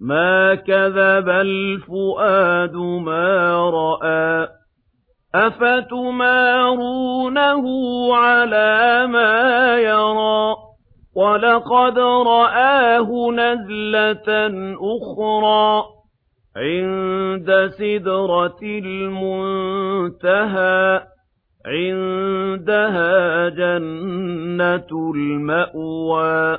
مَا كَذَبَ الْفُؤَادُ مَا رَأَى أَفَتُمَارُونَهُ عَلَى مَا يَرَى وَلَقَدْ رَآهُ نَزْلَةً أُخْرَى عِندَ سِدْرَةِ الْمُنتَهَى عِندَهَا جَنَّةُ الْمَأْوَى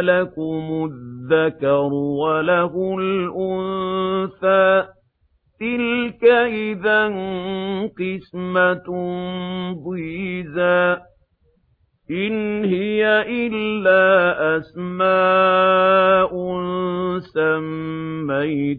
لَكُمُ الذَّكَرُ وَلَهُ الْأُنثَى تِلْكَ إِذًا قِسْمَةٌ ضِيزَى إِنْ هِيَ إِلَّا أَسْمَاءٌ سَمَّيْتُمُوهَا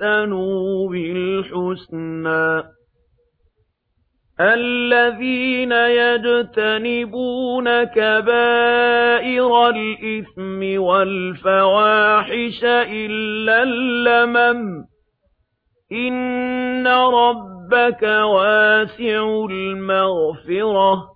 أَحْسَنُوا بِالْحُسْنَى الَّذِينَ يَجْتَنِبُونَ كَبَائِرَ الْإِثْمِ وَالْفَوَاحِشَ إِلَّا اللَّمَمَ إِنَّ رَبَّكَ وَاسِعُ الْمَغْفِرَةِ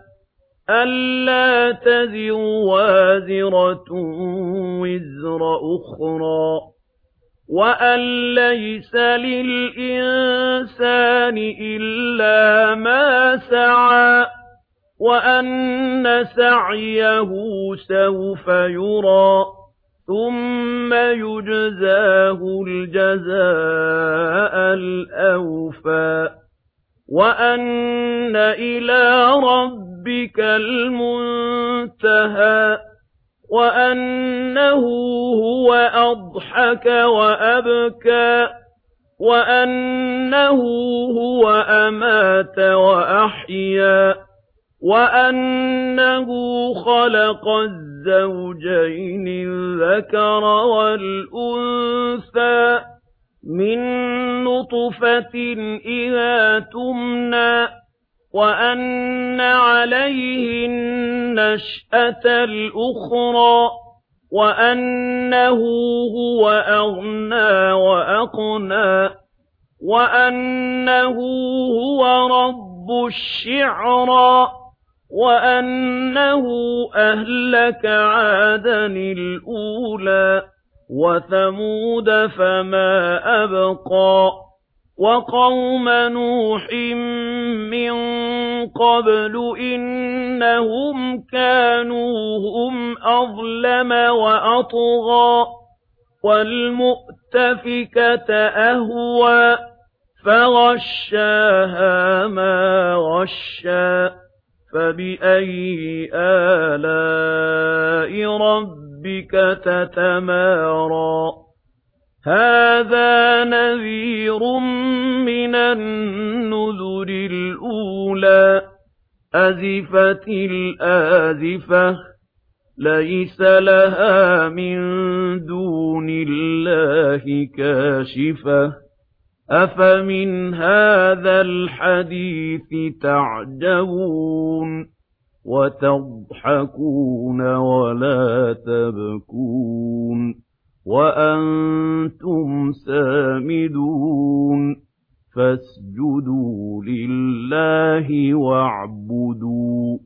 أَلَّا تَزِرُ وَازِرَةٌ وِزْرَ أُخْرَىٰ وَأَن لَّيْسَ لِلْإِنسَانِ إِلَّا مَا سَعَىٰ وَأَنَّ سَعْيَهُ سَوْفَ يُرَىٰ ثُمَّ يُجْزَاهُ الْجَزَاءَ الْأَوْفَىٰ وَأَنَّ إِلَىٰ رَبِّكَ الْمُنتَهَىٰ وَأَنَّهُ هُوَ أَضْحَكَ وَأَبْكَىٰ وَأَنَّهُ هُوَ أَمَاتَ وَأَحْيَا وَأَنَّهُ خَلَقَ الزَّوْجَيْنِ الذَّكَرَ وَالْأُنثَىٰ مِن نُّطْفَةٍ إِذَا تُمْنَىٰ وَأَنَّ عَلَيْهِ النَّشْأَةَ الْأُخْرَىٰ وَأَنَّهُ هُوَ أَغْنَىٰ وَأَقْنَىٰ وَأَنَّهُ هُوَ رَبُّ الشِّعْرَىٰ وَأَنَّهُ أَهْلَكَ عَادًا الْأُولَىٰ وَثَمُودَ فَمَا أَبْقَىٰ وَقَوْمَ نُوحٍ مِّن قَبْلُ إِنَّهُمْ كَانُوا هُمْ أَظْلَمَ وَأَطْغَىٰ وَالْمُؤْتَفِكَةَ أَهْوَىٰ فَغَشَّاهَا مَا غَشَّىٰ فَبِأَيِّ آلَاءِ رَبِّكَ رَبِّكَ تَتَمَارَىٰ. هَٰذَا نَذِيرٌ مِّنَ النُّذُرِ الْأُولَىٰ. أَزِفَتِ الْآزِفَةُ لَيْسَ لَهَا مِن دُونِ اللَّهِ كَاشِفَةٌ. أَفَمِنْ هَٰذَا الْحَدِيثِ تَعْجَبُونَ؟ وَتَضْحَكُونَ وَلَا تَبْكُونَ وَأَنتُمْ سَامِدُونَ فَاسْجُدُوا لِلَّهِ وَاعْبُدُوا